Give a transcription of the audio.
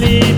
bright